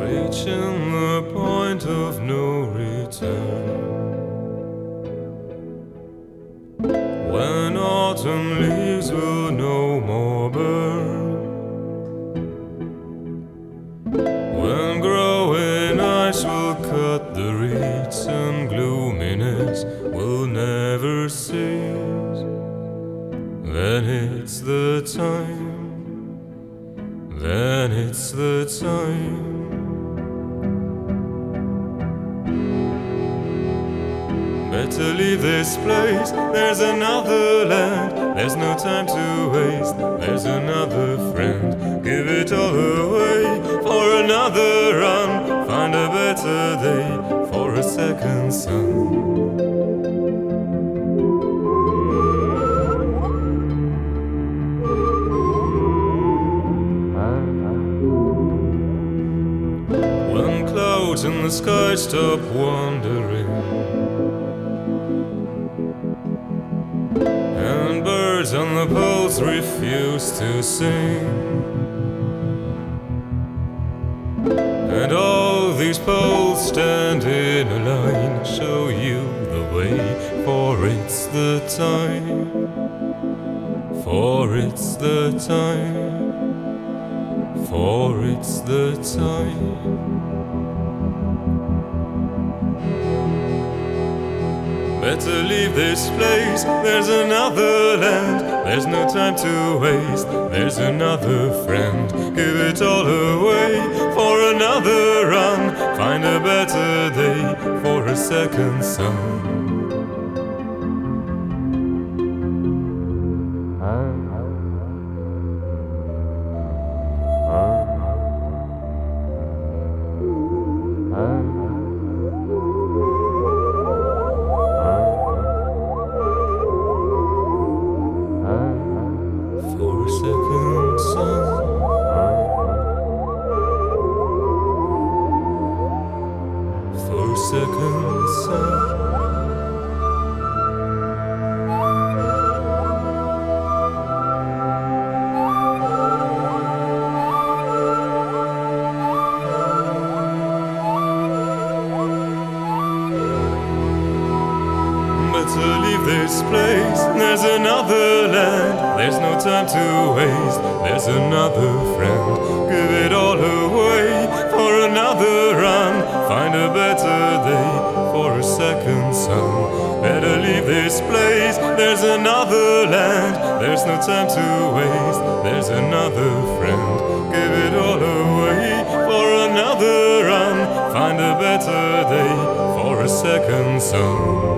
Reaching the point of no autumn leaves will no more burn. When growing ice will cut the reeds and gloominess will never cease. Then it's the time. Then it's the time. Better leave this place. There's another land. There's no time to waste. There's another friend. Give it all away for another run. Find a better day for a second sun. When clouds in the sky stop wandering poles refuse to sing And all these poles stand in a line Show you the way For it's the time For it's the time For it's the time Better leave this place. There's another land. There's no time to waste. There's another friend. Give it all away for another run. Find a better day for a second sun. For Better leave this place. There's another land. There's no time to waste. There's another friend. Give it all away for another run. Find a better leave this place. There's another land. There's no time to waste. There's another friend. Give it all away for another run. Find a better day for a second sun.